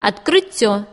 открыть все